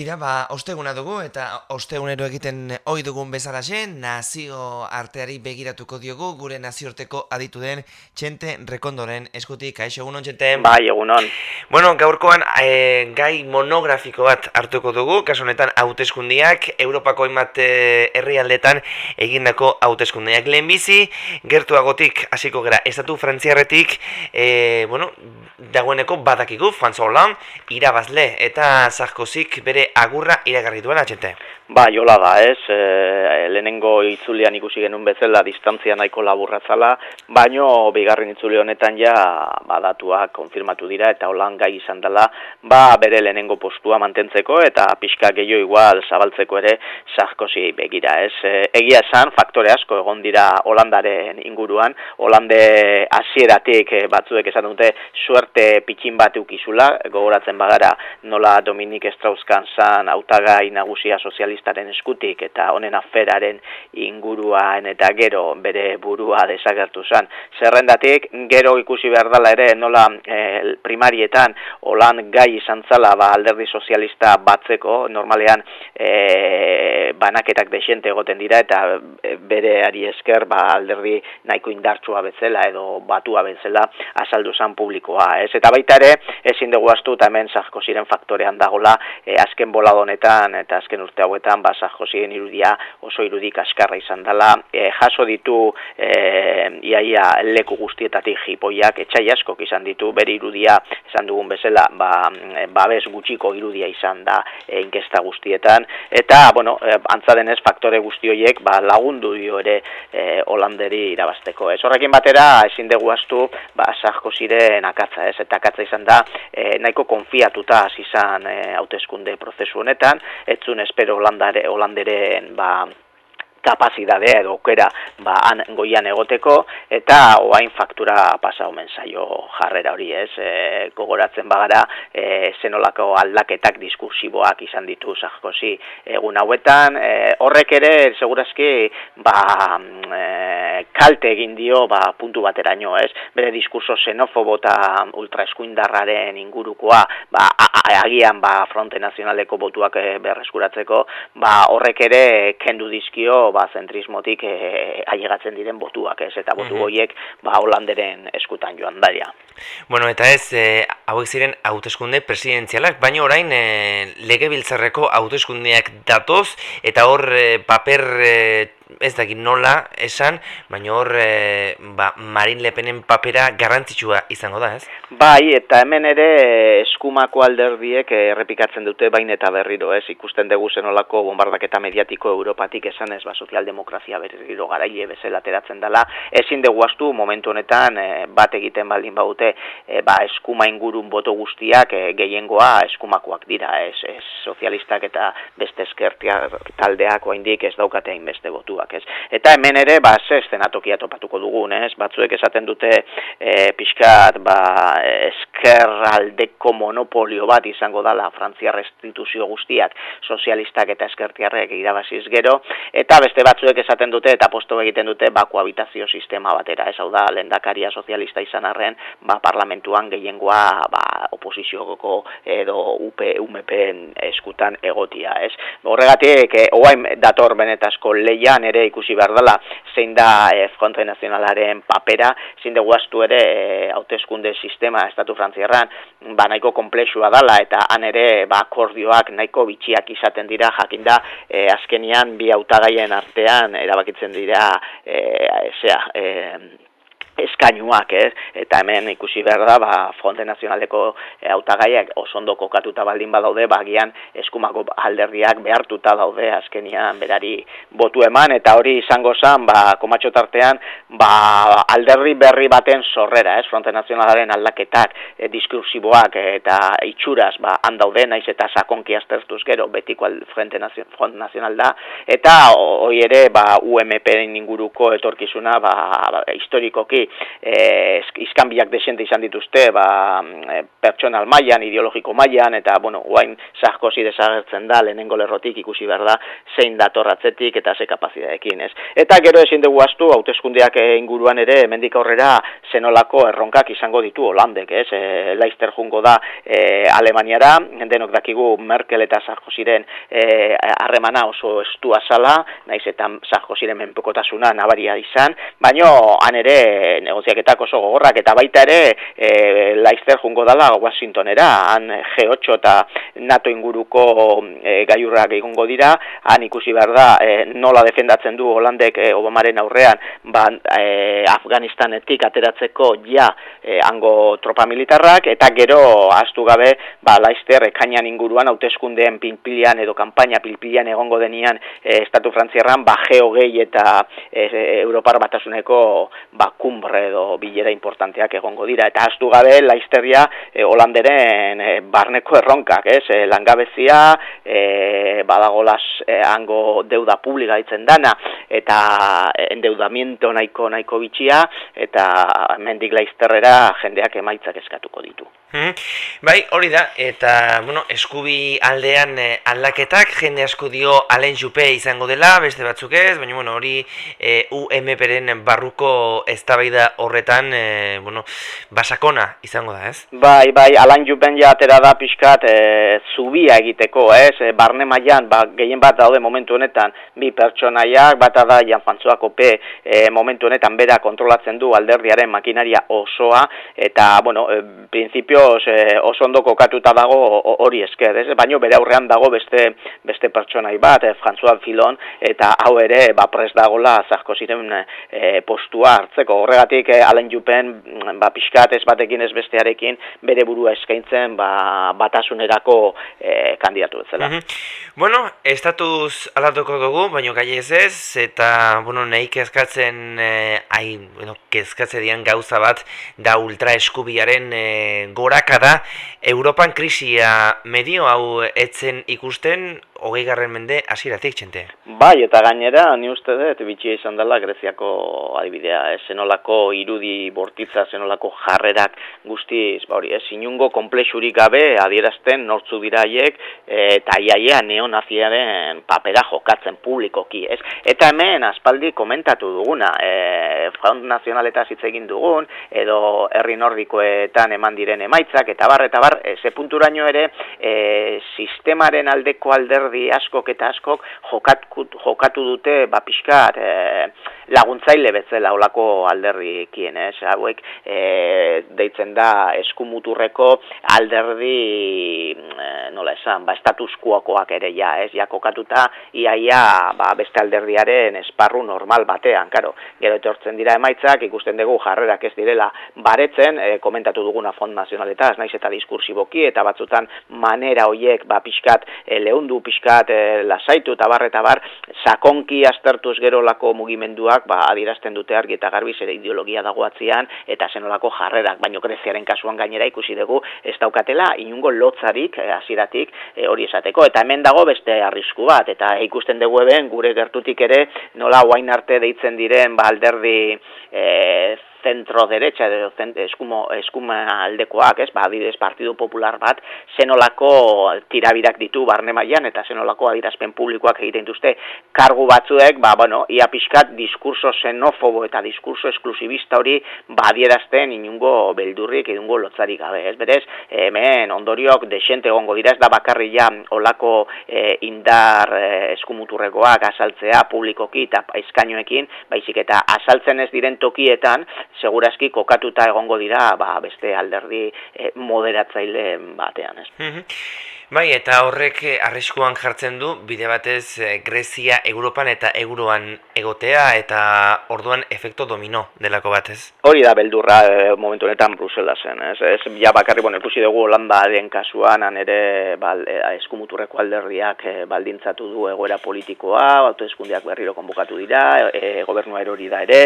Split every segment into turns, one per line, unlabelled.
Tira, ba, osteguna dugu eta ostegunero egiten ohi dugun bezala zen, nazio arteari begiratuko diogu gure naziorteko aditu den txente rekondoren eskutik. Kaixo, egunon, txente?
Bai, egunon.
Bueno, gaurkoan e, gai monografiko bat hartuko dugu, kasu honetan hauteskundiak, Europako hainbat eh, herrialdetan egindako hauteskundiak. Lehenbizi, gertuagotik hasiko gera, estatu frantziarretik, e, bueno, dagoeneko badakigu, François Hollande, irabazle eta Sarkozik bere agurra iragarri duela txente.
Ba, jola da, ez, e, lehenengo itzulian ikusi genuen bezala distantzia nahiko laburratzala, baino bigarren itzuli honetan ja badatuak konfirmatu dira eta holan gai izan dela, ba, bere lehenengo postua mantentzeko eta pixka gehiago igual zabaltzeko ere Sarkozy begira, ez. E, egia esan, faktore asko egon dira Holandaren inguruan, Holande hasieratik e, batzuek esan dute suerte pitxin bat ukizula, gogoratzen bagara nola Dominik Strauss-Kahn zan autagai nagusia sozialistaren eskutik eta honen aferaren inguruan eta gero bere burua desagertu zan. Zerrendatik, gero ikusi behar dela ere nola e, primarietan holan gai izan zala ba, alderdi sozialista batzeko, normalean e, banaketak desente egoten dira eta bere ari esker ba, alderdi nahiko indartsua bezala edo batua bezala azaldu zan publikoa. Ez? Eta baita ere, ezin dugu astu eta hemen ziren faktorean dagola e, azken bola honetan eta azken urte hauetan ba Sarkozyen irudia oso irudik askarra izan dela. E, jaso ditu e, iaia leku guztietatik jipoiak etxai askok izan ditu bere irudia esan dugun bezala ba e, babes gutxiko irudia izan da e, inkesta guztietan. Eta bueno e, antza denez faktore guzti horiek ba lagundu dio ere e, holanderi irabasteko ez horrekin batera ezin dugu astu ba Sarkozyren akatza ez? Eta akatza izan da e, nahiko konfiatuta hasi izan e, hauteskunde prozesu honetan, etzun espero Holandare, Holanderen ba, kapazidadea edo okera ba, han goian egoteko, eta oain faktura pasa omen zaio jarrera hori ez, e, gogoratzen bagara e, zenolako aldaketak diskursiboak izan ditu zahkozi egun hauetan, e, horrek ere segurazki ba, e, kalte egin dio ba, puntu bateraino ez, bere diskurso xenofobo eta ultraeskuindarraren ingurukoa ba, agian ba, fronte nazionaleko botuak e, berreskuratzeko, ba, horrek ere kendu dizkio ba, zentrismotik e, ailegatzen diren botuak, ez? Eta botu horiek ba, Holanderen eskutan joan daria.
Bueno, eta ez, e, hauek ziren hauteskunde presidentzialak, baina orain e, legebiltzarreko hauteskundeak datoz, eta hor e, paper e, ez dakit nola esan, baina hor e, ba, Marin Lepenen papera garrantzitsua izango da, ez?
Bai, eta hemen ere eskumako alderdiek errepikatzen dute bain eta berriro, ez? Ikusten dugu zenolako bombardaketa mediatiko Europatik esan ez, ba, sozialdemokrazia berriro garaile bezala ateratzen dela. Ezin dugu astu, momentu honetan, e, bat egiten baldin baute, e, ba, eskuma ingurun boto guztiak e, gehiengoa eskumakoak dira, ez? ez sozialistak eta beste eskertia taldeak oaindik ez daukatein beste botu ez. Eta hemen ere, ba, ze estenatokia topatuko dugun, ez? Batzuek esaten dute e, pixkat, ba, eskerraldeko monopolio bat izango dala frantziar restituzio guztiak sozialistak eta eskertiarrek irabaziz gero, eta beste batzuek esaten dute, eta posto egiten dute, ba, koabitazio sistema batera, ez hau da, lendakaria sozialista izan arren, ba, parlamentuan gehiengoa, ba, oposizioko edo UP, UMP eskutan egotia, ez? Horregatik, e, oain dator benetazko leian ere ikusi behar dela zein da e, Fronte Nazionalaren papera, zein dugu astu ere e, sistema Estatu Frantziarran ba, nahiko komplexua dela eta han ere ba, akordioak nahiko bitxiak izaten dira jakinda e, azkenian bi hautagaien artean erabakitzen dira e, zea, e, eskainuak, ez? Eta hemen ikusi behar da, ba, Fronte Nazionaleko e, hautagaiak osondo kokatuta baldin badaude, bagian eskumako alderdiak behartuta daude azkenian berari botu eman, eta hori izango zen, ba, komatxo tartean, ba, alderri berri baten sorrera, ez? Fronte Nazionalaren aldaketak, e, diskursiboak eta itxuraz, ba, handaude, naiz eta sakonki aztertuz gero, betiko Frente Nazional da, eta hori ere, ba, UMP inguruko etorkizuna, ba, historikoki hori e, izkanbiak desente izan dituzte, ba, e, pertsonal mailan ideologiko mailan eta, bueno, guain Sarkozy desagertzen da, lehenengo lerrotik ikusi behar da, zein datorratzetik eta ze kapazidadekin, ez. Eta gero ezin dugu astu, hauteskundeak inguruan ere, mendik aurrera, zenolako erronkak izango ditu Holandek, ez. E, Leister jungo da e, Alemaniara, denok dakigu Merkel eta Sarkozyren e, harremana oso estua sala, naiz eta Sarkozyren menpekotasuna nabaria izan, baino han ere negoziaketak oso gogorrak, eta baita ere e, Leister jungo dala Washingtonera, han G8 eta NATO inguruko e, gaiurrak egongo dira, han ikusi behar da e, nola defendatzen du Holandek e, Obamaren aurrean ba, e, Afganistanetik ateratzeko ja e, hango tropa militarrak eta gero astu gabe ba, laizter ekainan inguruan hauteskundeen pilpilian edo kanpaina pilpilian egongo denian e, Estatu Frantziarran ba, geogei eta e, Europar batasuneko ba, kumbre edo bilera importanteak egongo dira eta astu gabe laizteria e, Holanderen e, barneko erronkak, ez? E, langabezia, e, badagolas e, hango deuda publika itzen dana, eta endeudamiento nahiko nahiko bitxia, eta mendik laizterrera jendeak emaitzak eskatuko ditu.
Hmm. Bai, hori da, eta bueno, eskubi aldean eh, aldaketak, jende asko dio alen jupe izango dela, beste batzuk ez, baina bueno, hori eh, UMPren barruko eztabaida horretan, eh, bueno, basakona izango da, ez?
Bai, bai, alen jupen ja atera da pixkat eh, zubia egiteko, ez? Eh, barne mailan, ba, gehien bat daude momentu honetan, bi pertsonaiak, bat da Jan Fantzuako pe eh, momentu honetan bera kontrolatzen du alderdiaren makinaria osoa, eta, bueno, principio ondorioz eh, oso ondo kokatuta dago hori esker, ez? Baino bere aurrean dago beste beste pertsonai bat, eh, François Filon eta hau ere ba pres dagola zarko ziren eh, postua hartzeko. Horregatik eh, Alain Jupen ba pixkat ez batekin ez bestearekin bere burua eskaintzen ba batasunerako eh, kandidatu bezala. Mm
Bueno, estatuz aldatuko dugu, baino gai ez ez, eta, bueno, nahi kezkatzen, eh, ai, bueno, kezkatze dian gauza bat, da ultra eskubiaren eh, gorakada Europan krisia medio hau etzen ikusten hogei garren mende hasieratik txente.
Bai, eta gainera, ni uste dut, bitxia izan dela Greziako adibidea, ez zenolako irudi bortitza, zenolako jarrerak guztiz, ba hori, ez inungo komplexurik gabe adierazten nortzu diraiek eta iaia neonaziaren papera jokatzen publikoki, ez? Eta hemen, aspaldi komentatu duguna, e, Front Nazionaleta hitz egin dugun, edo herri nordikoetan eman diren emaitzak, eta bar, eta bar, ze punturaino ere, e, sistemaren aldeko alder alderdi askok eta askok jokatu, jokatu dute ba pixkat e, laguntzaile bezala olako alderdikien, ez? Hauek e, deitzen da eskumuturreko alderdi e, nola esan, ba estatuskuokoak ere ja, ez? Ja kokatuta iaia ba, beste alderdiaren esparru normal batean, karo. Gero etortzen dira emaitzak, ikusten dugu jarrerak ez direla baretzen, e, komentatu duguna fond nazionaletaz, naiz eta diskursiboki, eta batzutan manera hoiek ba pixkat e, lehundu pixkat e, lasaitu eta bar, eta bar, sakonki aztertuz gero lako mugimenduak ba, adierazten dute argi eta garbi ere ideologia dagoatzean eta zenolako jarrerak, baino greziaren kasuan gainera ikusi dugu ez daukatela inungo lotzarik eh, hasieratik eh, hori esateko, eta hemen dago beste arrisku bat, eta ikusten dugu eben gure gertutik ere nola guain arte deitzen diren ba, alderdi eh, zentro derecha edo eskumo eskuma aldekoak, ez? Ba, adibidez Partido Popular bat zenolako tirabirak ditu barne mailan eta zenolako adirazpen publikoak egiten dituzte kargu batzuek, ba bueno, ia pixkat diskurso xenofobo eta diskurso esklusibista hori badierazten inungo beldurrik edungo lotzarik gabe, ez? Berez, hemen ondoriok desente egongo dira ez da bakarri ja olako e, indar e, eskumuturrekoak asaltzea publikoki eta eskainoekin, baizik eta asaltzen ez diren tokietan segurazki kokatuta egongo dira ba, beste alderdi e, moderatzaile batean. Ez.
Mhm. Bai, eta horrek eh, arriskuan jartzen du, bide batez eh, Grezia Europan eta Euroan egotea, eta orduan efekto domino delako batez.
Hori da beldurra e, momentu honetan Bruselasen, ez? ez ja bakarri, bueno, ikusi dugu Holanda den kasuan, han ere bal, eskumuturreko alderriak baldintzatu du egoera politikoa, autoeskundiak berriro konbukatu dira, e, gobernua erori da ere,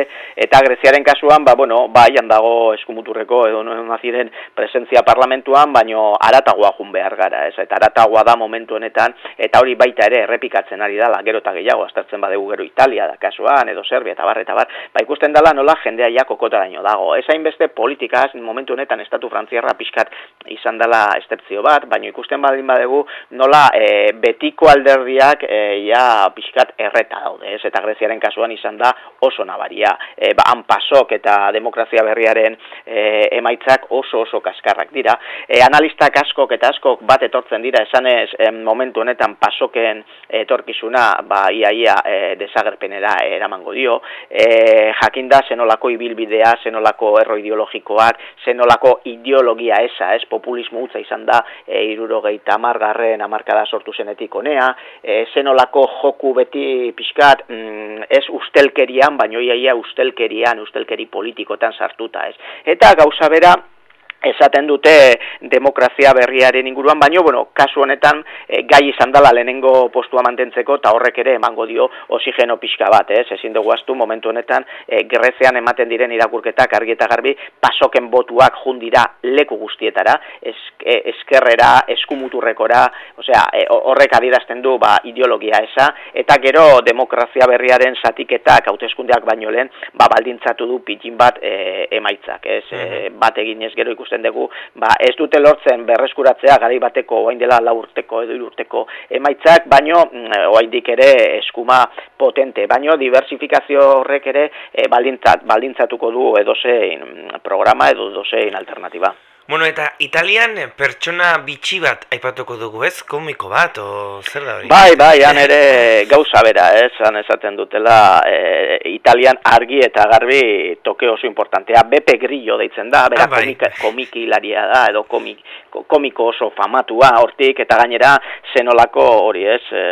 eta Greziaren kasuan, ba, bueno, bai, handago eskumuturreko edo naziren presentzia parlamentuan, baino aratagoa jun behar gara, ez? Eta aratagoa da momentu honetan, eta hori baita ere errepikatzen ari dala, gero eta gehiago, aztertzen badegu gero Italia da kasuan, edo Serbia, eta bar, eta bar, ba ikusten dela nola jendea ja kokotaraino dago. Ez hainbeste politikaz, momentu honetan estatu frantziarra pixkat izan dela estepzio bat, baina ikusten badin badegu nola e, betiko alderdiak e, ja pixkat erreta daude, ez? Eta Greziaren kasuan izan da oso nabaria. E, ba, pasok eta demokrazia berriaren e, emaitzak oso oso kaskarrak dira. E, analistak askok eta askok bat etortzen dira esanez e, momentu honetan pasoken etorkizuna ba iaia e, desagerpenera eramango dio. E, jakinda zenolako ibilbidea, zenolako erro ideologikoak, zenolako ideologia esa, ez populismo utza izan da e, irurogeita amargarren amarkada sortu zenetik onea, e, zenolako joku beti pixkat mm, ez ustelkerian, baino iaia ustelkerian, ustelkeri politikotan sartuta ez. Eta gauza bera, esaten dute demokrazia berriaren inguruan, baino, bueno, kasu honetan e, gai izan dela lehenengo postua mantentzeko, eta horrek ere emango dio osigeno pixka bat, ez, ezin dugu astu momentu honetan, e, Grezean ematen diren irakurketak argi eta garbi, pasoken botuak jundira leku guztietara, ez, e, eskerrera, eskumuturrekora, osea, e, horrek adirazten du, ba, ideologia esa, eta gero demokrazia berriaren zatiketak hauteskundeak baino lehen, ba, baldintzatu du pitin bat e, emaitzak, ez, e, bat egin ez gero ikusten ikusten dugu, ba, ez dute lortzen berreskuratzea gari bateko orain dela la urteko edo urteko emaitzak, baino mm, oraindik ere eskuma potente, baino diversifikazio horrek ere e, baldintzat, baldintzatuko du edozein programa edo edozein alternatiba.
Bueno, eta Italian pertsona bitxi bat aipatuko dugu, ez? Komiko bat, o zer da hori?
Bai, bai, han ere gauza bera, ez? Han esaten dutela e, Italian argi eta garbi toke oso importantea. Bepe Grillo deitzen da, bera ah, bai. komiki hilaria da, edo komik, komiko oso famatua hortik, eta gainera zenolako hori, ez? E,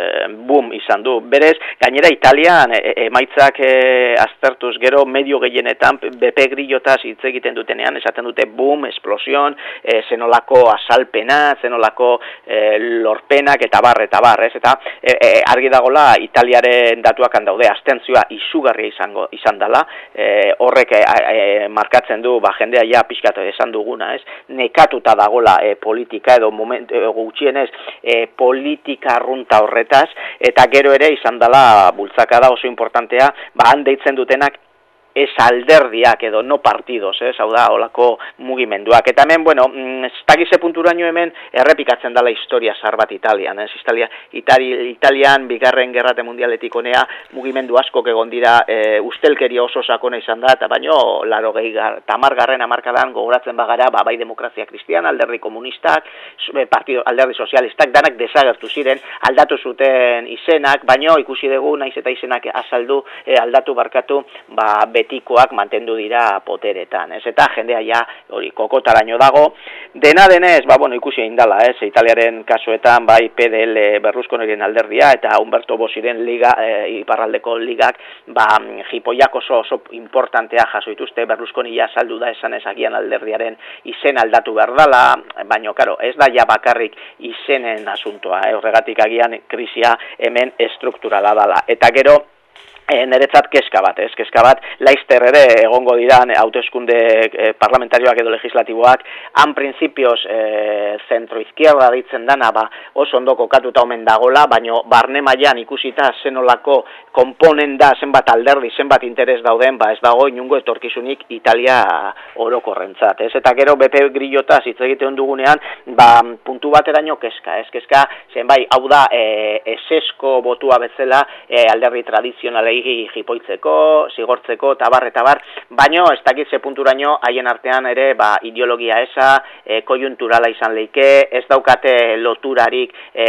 boom izan du. Berez, gainera Italian e, e, emaitzak e, aztertuz gero medio gehienetan Bepe Grillo hitz egiten dutenean, esaten dute boom, esplosio, e, zenolako asalpena, zenolako e, lorpenak eta bar, eta bar, ez? Eta e, argi dagola Italiaren datuak handaude, astentzioa izugarria izango izan dela, e, horrek e, markatzen du, ba, jendea ja pixkatu esan duguna, ez? Nekatuta dagola e, politika edo moment, e, gutxienez e, politika arrunta horretaz, eta gero ere izan dela bultzakada oso importantea, ba, handeitzen dutenak ez alderdiak edo no partidos, ez, hau da, olako mugimenduak. Eta hemen, bueno, mm, ez dakize punturaino hemen errepikatzen dala historia zar bat Italian, ez, Italia, Itali, Italian, bigarren gerrate mundialetik onea, mugimendu asko egon dira e, ustelkeria oso sakona izan da, eta baino, laro gehi gar, tamar garren amarkadan gogoratzen bagara, ba, bai demokrazia kristian, alderdi komunistak, partido, alderdi sozialistak, danak desagertu ziren, aldatu zuten izenak, baino ikusi dugu, naiz eta izenak azaldu, e, aldatu barkatu, ba, betikoak mantendu dira poteretan, ez? Eta jendea ja hori kokotaraino dago. Dena denez, ba bueno, ikusi indala, ez? Italiaren kasuetan bai PDL Berlusconiren alderdia eta Humberto Bosiren liga e, iparraldeko ligak, ba jipoiak oso oso importantea jaso dituzte Berlusconi ja saldu da esan ezagian alderdiaren izen aldatu behar dala, baino claro, ez da ja bakarrik izenen asuntoa, eh? horregatik agian krisia hemen estrukturala dala. Eta gero E, Neretzat keska bat, ez? Keska bat, laizter ere egongo diran hauteskunde e, parlamentarioak edo legislatiboak, han prinsipioz e, zentro-izkierda ditzen dana, ba, oso ondo kokatuta omen dagola, baino barne mailan ikusita zenolako komponen da zenbat alderdi, zenbat interes dauden, ba ez dago inungo etorkizunik Italia orokorrentzat, ez? Eta gero BP Grillota hitz egiten dugunean, ba, puntu bateraino keska, ez? Keska, zenbai, hau da, e, esesko botua bezala e, alderdi tradizionale gehi jipoitzeko, zigortzeko, tabar eta bar, baino ez dakit ze punturaino haien artean ere ba, ideologia esa, e, kojunturala izan leike, ez daukate loturarik e,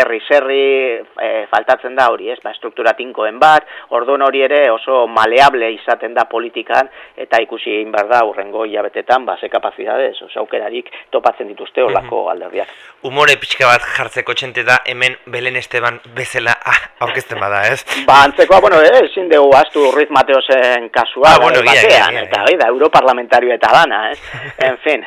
herri zerri, e, faltatzen da hori, ez, ba, struktura tinkoen bat, orduan hori ere oso maleable izaten da politikan, eta ikusi egin behar da urrengo hilabetetan, ba, ze kapazidades, aukerarik topatzen dituzte olako mm alderdiak.
Umore pixka bat jartzeko txente da, hemen Belen Esteban bezala ah, aurkezten bada, ez?
Ba, antzeko bueno, eh, ezin dugu astu Ruiz Mateosen kasua, ah, bueno, batean, eta gai da, europarlamentario eta dana, ez? En fin.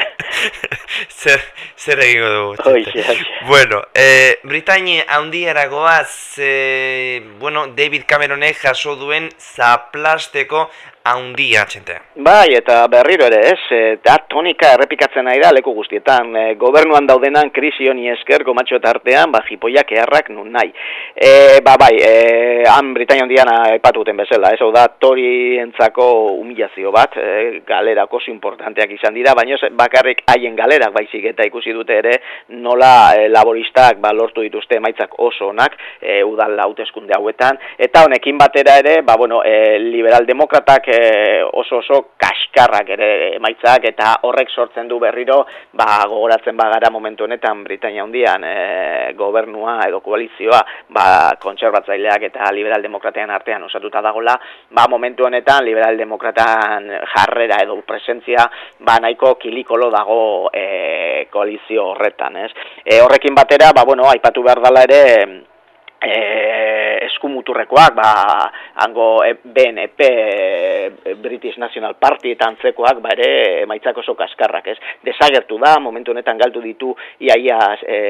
zer, zer egingo dugu.
Oixe, oixe.
Bueno, eh, Britainia handiara goaz, eh, bueno, David Cameronek jaso duen zaplasteko haundia, txente.
Bai, eta berriro ere, ez, e, da tonika errepikatzen nahi da leku guztietan. E, gobernuan daudenan krisi honi esker, gomatxo eta artean, ba, jipoiak eharrak nun nahi. E, ba, bai, e, han Britania hondiana epatuten bezala, ez, hau da, tori entzako humilazio bat, e, galerako importanteak izan dira, baina bakarrik haien galerak baizik eta ikusi dute ere, nola e, laboristak ba, lortu dituzte emaitzak oso onak, e, udal hauteskunde hauetan, eta honekin batera ere, ba, bueno, e, liberal demokratak e, oso oso kaskarrak ere emaitzak eta horrek sortzen du berriro ba, gogoratzen bagara momentu honetan Britania hundian e, gobernua edo koalizioa ba, kontserbatzaileak eta liberal demokratean artean osatuta dagola ba, momentu honetan liberal demokratan jarrera edo presentzia ba, nahiko kilikolo dago e, koalizio horretan ez? E, horrekin batera ba, bueno, aipatu behar dela ere e, eskumuturrekoak, ba, hango e, BNP, e, British National Party eta antzekoak, ba ere, emaitzak oso kaskarrak, ez? Desagertu da, momentu honetan galtu ditu iaia e,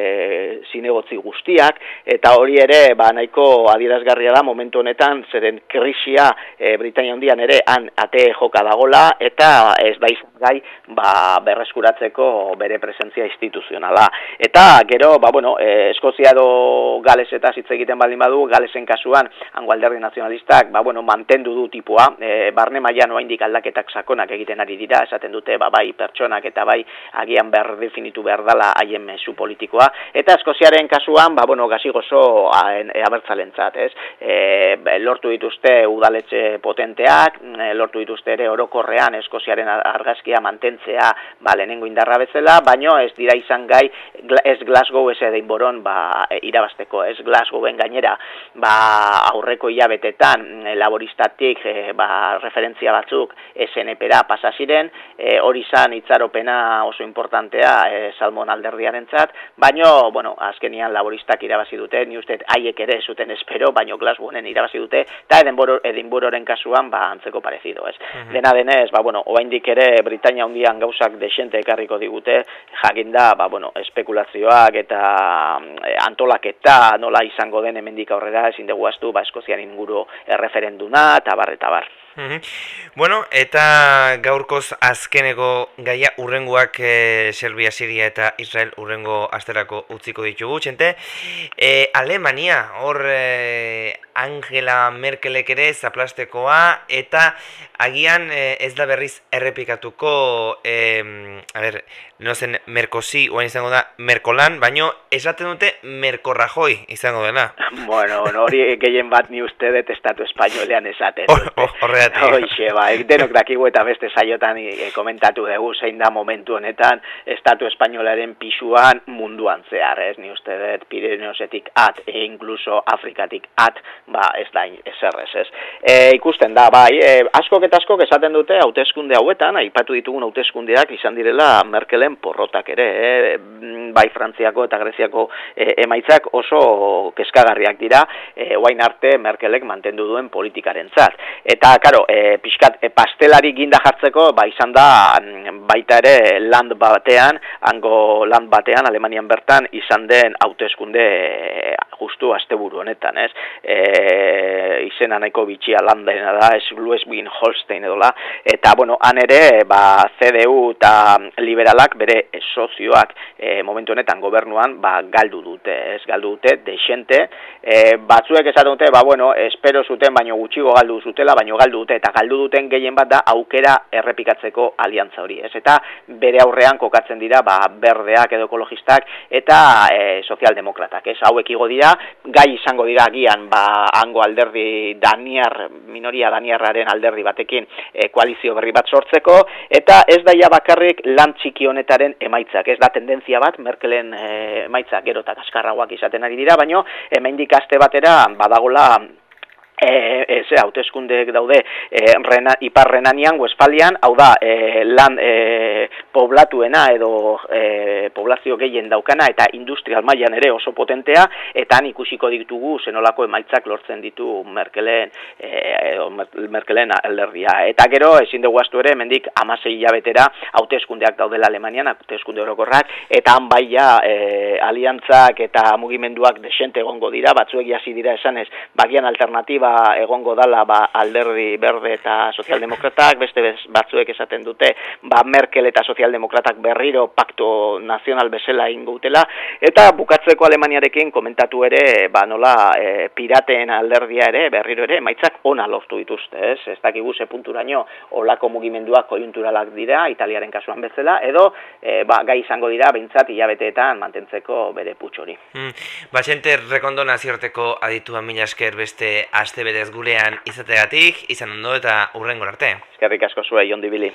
zinegotzi guztiak, eta hori ere, ba, nahiko adierazgarria da, momentu honetan, zeren krisia e, Britania hondian ere, han ate joka dagola, eta ez da izan gai, ba, berreskuratzeko bere presentzia instituzionala. Eta, gero, ba, bueno, e, Eskozia edo Gales eta egiten baldin badu, galesen kasuan, hango alderdi nazionalistak, ba, bueno, mantendu du tipua, e, barne maian oaindik aldaketak sakonak egiten ari dira, esaten dute, ba, bai, pertsonak eta bai, agian behar definitu behar dala haien mesu politikoa, eta eskoziaren kasuan, ba, bueno, gazi gozo e, abertzalentzat, ez? E, lortu dituzte udaletxe potenteak, lortu dituzte ere orokorrean eskoziaren argazkia mantentzea, ba, lehenengo indarra bezala, baino ez dira izan gai, ez Glasgow ez edein boron, ba, e, irabasteko, ez Glasgow gainera ba, aurreko hilabetetan e, laboristatik e, ba, referentzia batzuk SNP-ra pasa ziren, e, hori izan itzaropena oso importantea e, Salmon alderdiarentzat, baino, bueno, azkenian laboristak irabazi dute, ni uste haiek ere zuten espero, baino Glasgowen irabazi dute, eta Edinburghoren kasuan ba antzeko parezido, ez. Mhm. Dena denez, ba bueno, oraindik ere Britania hundian gauzak desente ekarriko digute, jakinda, ba bueno, espekulazioak eta antolaketa nola izango den hemendik aurrera ezin dugu astu ba Eskozian inguru erreferenduna eta bar eta bar.
Bueno, eta gaurkoz azkeneko gaia urrengoak e, Serbia, Siria eta Israel urrengo asterako utziko ditugu, txente. E, Alemania, hor e, Angela Merkelek ere zaplastekoa, eta agian e, ez da berriz errepikatuko, e, a ber, no zen Merkosi, oain izango da Merkolan, baino esaten dute Merkorrajoi izango dena.
Bueno, hori gehien bat ni uste dut estatu espainolean esaten.
Horregatik.
Hoixe, ba, denok dakigu eta beste saiotan e, komentatu dugu zein da momentu honetan estatu espainolaren pisuan munduan zehar, ez? Ni uste dut Pirineosetik at, e incluso Afrikatik at, ba, ez da eserrez, ez? E, ikusten da, bai, e, askok eta askok esaten dute hauteskunde hauetan, aipatu ditugun hauteskundeak izan direla Merkelen porrotak ere, e, bai Frantziako eta Greziako e, emaitzak oso keskagarriak dira, e, oain arte Merkelek mantendu duen politikaren zat. Eta, karo, e, pixkat, e, pastelari ginda jartzeko, ba, izan da, mm, baita ere land batean, hango land batean, Alemanian bertan, izan den hauteskunde e, justu asteburu honetan, ez? E, izena nahiko bitxia landena da, ez Luesbin Holstein edola, eta, bueno, han ere, ba, CDU eta liberalak bere sozioak e, momentu honetan gobernuan, ba, galdu dute, ez? Galdu dute, desente, e, batzuek esaten dute, ba, bueno, espero zuten, baino gutxigo galdu zutela, baino galdu dute, eta galdu duten gehien bat da, aukera errepikatzeko aliantza hori, ez? Eta bere aurrean kokatzen dira, ba, berdeak edo ekologistak, eta e, sozialdemokratak, ez? Hauek igo dira, gai izango dira agian, ba, hango alderdi daniar, minoria daniarraren alderdi batekin e, koalizio berri bat sortzeko, eta ez daia bakarrik lan txiki honetaren emaitzak, ez da tendentzia bat, Merkelen e, emaitzak gero eta kaskarragoak izaten ari dira, baino hemendik aste batera badagola e, e, ze hauteskundeek daude e, rena, ipar renanian, Westfalian, hau da, e, lan e, poblatuena edo e, poblazio gehien daukana eta industrial mailan ere oso potentea, eta han ikusiko ditugu zenolako emaitzak lortzen ditu Merkelen, e, Merkelen alderdia. Eta gero, ezin dugu astu ere, mendik amasei hilabetera hauteskundeak daudela Alemanian, hauteskunde orokorrak, eta han baia e, aliantzak eta mugimenduak desente egongo dira, batzuek jasi dira esanez, bagian alternatiba egongo dala ba, alderdi berde eta sozialdemokratak, beste batzuek esaten dute ba, Merkel eta sozialdemokratak berriro pakto nazional bezala ingutela, eta bukatzeko Alemaniarekin komentatu ere ba, nola e, pirateen alderdia ere berriro ere maitzak ona lortu dituzte, ez? Ez dakigu ze punturaino olako mugimenduak kojunturalak dira, Italiaren kasuan bezala, edo e, ba, gai izango dira behintzat hilabeteetan mantentzeko bere putxori.
Hmm. Ba, xente, rekondona zierteko aditua mila esker beste aste betez gurean izategatik, izan ondo eta urrengo arte.
Eskerrik asko zua, Jon Dibili.